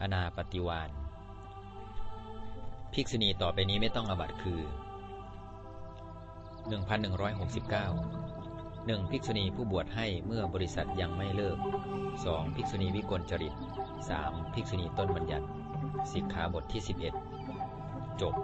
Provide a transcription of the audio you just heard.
อนาปฏิวานภิกษุณีต่อไปนี้ไม่ต้องอบัตคือ 1169 1. ภิกษุณีผู้บวชให้เมื่อบริษัทยังไม่เลิก 2. ภิกษุณีวิกลจริต 3. ภิกษุณีต้นบัญญัติสิกขาบทที่ 11 จบ